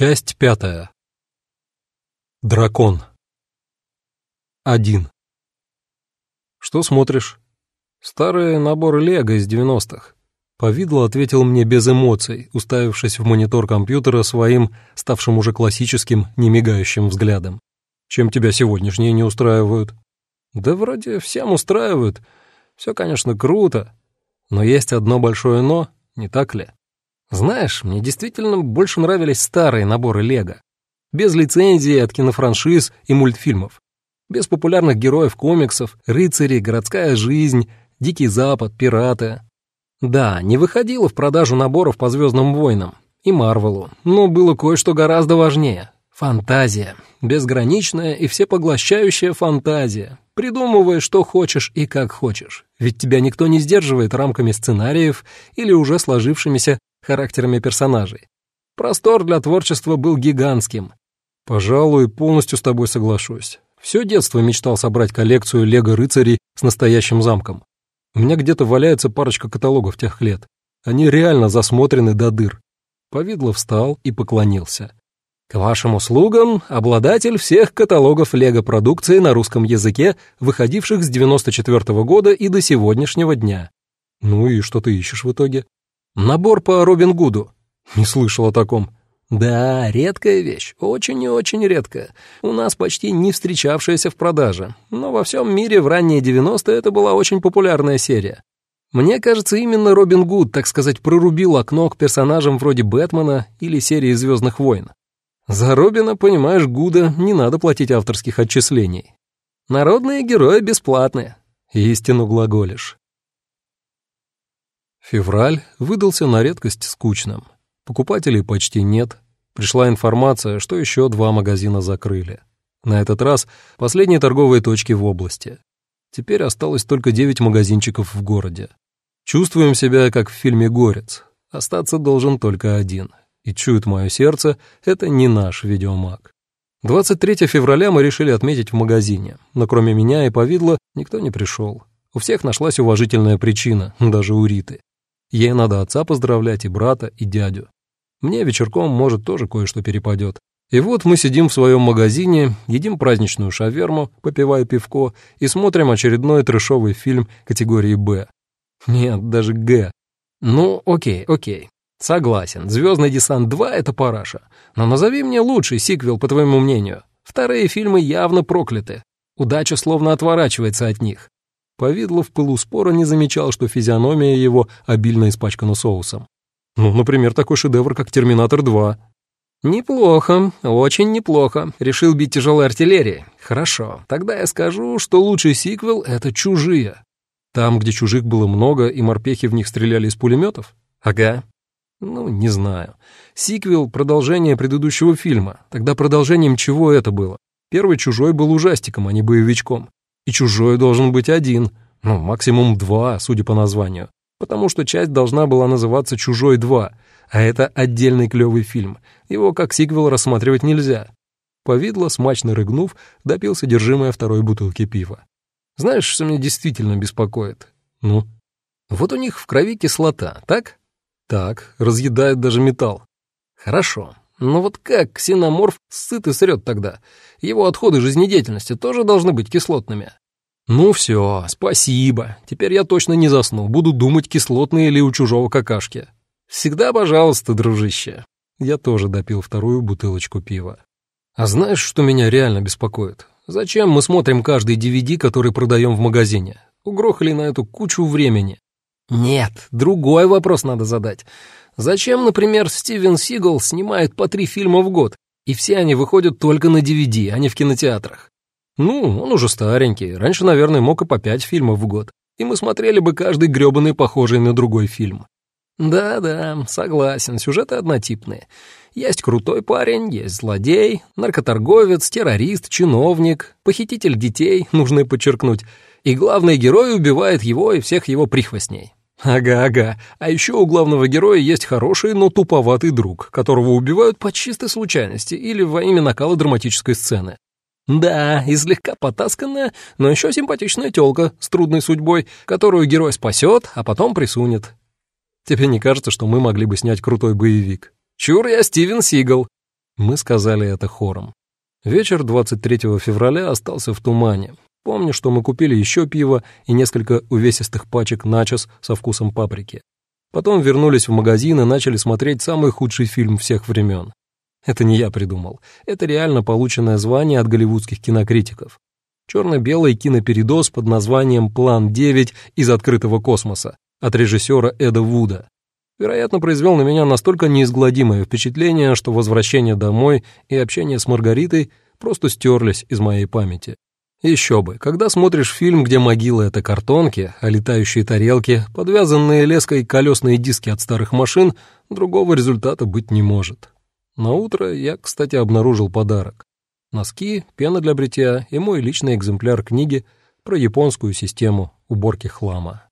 Часть пятая. Дракон. Один. Что смотришь? Старые наборы Лего из девяностых. Повидло ответил мне без эмоций, уставившись в монитор компьютера своим, ставшим уже классическим, немигающим взглядом. Чем тебя сегодняшние не устраивают? Да вроде всем устраивают. Все, конечно, круто. Но есть одно большое «но», не так ли? Знаешь, мне действительно больше нравились старые наборы Лего. Без лицензии от кинофраншиз и мультфильмов. Без популярных героев комиксов, рыцарей, городская жизнь, Дикий Запад, пираты. Да, не выходило в продажу наборов по «Звездным войнам» и Марвелу, но было кое-что гораздо важнее. Фантазия. Безграничная и всепоглощающая фантазия. Придумывай, что хочешь и как хочешь. Ведь тебя никто не сдерживает рамками сценариев или уже сложившимися характерами персонажей. Простор для творчества был гигантским. Пожалуй, полностью с тобой соглашусь. Все детство мечтал собрать коллекцию лего-рыцарей с настоящим замком. У меня где-то валяется парочка каталогов тех лет. Они реально засмотрены до дыр. Повидло встал и поклонился. К вашим услугам обладатель всех каталогов лего-продукции на русском языке, выходивших с 94 -го года и до сегодняшнего дня. Ну и что ты ищешь в итоге? Набор по Робин Гуду. Не слышал о таком. Да, редкая вещь, очень и очень редкая. У нас почти не встречавшаяся в продаже. Но во всем мире в ранние 90-е это была очень популярная серия. Мне кажется, именно Робин Гуд, так сказать, прорубил окно к персонажам вроде Бэтмена или серии «Звездных войн». За Робина, понимаешь, Гуда не надо платить авторских отчислений. Народные герои бесплатные. Истину глаголишь. Февраль выдался на редкость скучным. Покупателей почти нет. Пришла информация, что еще два магазина закрыли. На этот раз последние торговые точки в области. Теперь осталось только девять магазинчиков в городе. Чувствуем себя, как в фильме «Горец». Остаться должен только один. И чует мое сердце, это не наш видеомаг. 23 февраля мы решили отметить в магазине, но кроме меня и повидло никто не пришел. У всех нашлась уважительная причина, даже у Риты. Ей надо отца поздравлять, и брата, и дядю. Мне вечерком, может, тоже кое-что перепадет. И вот мы сидим в своем магазине, едим праздничную шаверму, попивая пивко, и смотрим очередной трешовый фильм категории «Б». Нет, даже «Г». Ну, окей, окей. Согласен, «Звездный десант 2» — это параша. Но назови мне лучший сиквел, по твоему мнению. Вторые фильмы явно прокляты. Удача словно отворачивается от них. Повидло в пылу спора не замечал, что физиономия его обильно испачкана соусом. Ну, например, такой шедевр, как «Терминатор 2». «Неплохо, очень неплохо. Решил бить тяжелой артиллерией. Хорошо, тогда я скажу, что лучший сиквел — это «Чужие». Там, где чужих было много, и морпехи в них стреляли из пулеметов? Ага. Ну, не знаю. Сиквел — продолжение предыдущего фильма. Тогда продолжением чего это было? Первый «Чужой» был ужастиком, а не боевичком. И чужой должен быть один, ну, максимум два, судя по названию. Потому что часть должна была называться «Чужой 2», а это отдельный клевый фильм. Его как сиквел рассматривать нельзя. Повидло, смачно рыгнув, допил содержимое второй бутылки пива. Знаешь, что меня действительно беспокоит? Ну? Вот у них в крови кислота, так? Так, разъедает даже металл. Хорошо. Но вот как ксеноморф сыт и срет тогда? Его отходы жизнедеятельности тоже должны быть кислотными. Ну все, спасибо. Теперь я точно не засну. Буду думать, кислотные ли у чужого какашки. Всегда пожалуйста, дружище. Я тоже допил вторую бутылочку пива. А знаешь, что меня реально беспокоит? Зачем мы смотрим каждый DVD, который продаем в магазине? Угрохали на эту кучу времени. Нет, другой вопрос надо задать. Зачем, например, Стивен Сигал снимает по три фильма в год, и все они выходят только на DVD, а не в кинотеатрах? Ну, он уже старенький, раньше, наверное, мог и по пять фильмов в год, и мы смотрели бы каждый грёбаный похожий на другой фильм. Да-да, согласен, сюжеты однотипные. Есть крутой парень, есть злодей, наркоторговец, террорист, чиновник, похититель детей, нужно подчеркнуть, и главный герой убивает его и всех его прихвостней. Ага-ага. А еще у главного героя есть хороший, но туповатый друг, которого убивают по чистой случайности или во имя накала драматической сцены. Да, и слегка потасканная, но еще симпатичная тёлка с трудной судьбой, которую герой спасет, а потом присунет. Тебе не кажется, что мы могли бы снять крутой боевик? Чур я Стивен Сигал. Мы сказали это хором. Вечер 23 февраля остался в тумане. Помню, что мы купили еще пиво и несколько увесистых пачек начос со вкусом паприки. Потом вернулись в магазин и начали смотреть самый худший фильм всех времен. Это не я придумал. Это реально полученное звание от голливудских кинокритиков. Черно-белый кинопередоз под названием «План 9 из открытого космоса» от режиссера Эда Вуда. Вероятно, произвел на меня настолько неизгладимое впечатление, что возвращение домой и общение с Маргаритой просто стерлись из моей памяти. Еще бы, когда смотришь фильм, где могила — это картонки, а летающие тарелки, подвязанные леской колесные диски от старых машин, другого результата быть не может. На утро я, кстати, обнаружил подарок. Носки, пена для бритья и мой личный экземпляр книги про японскую систему уборки хлама.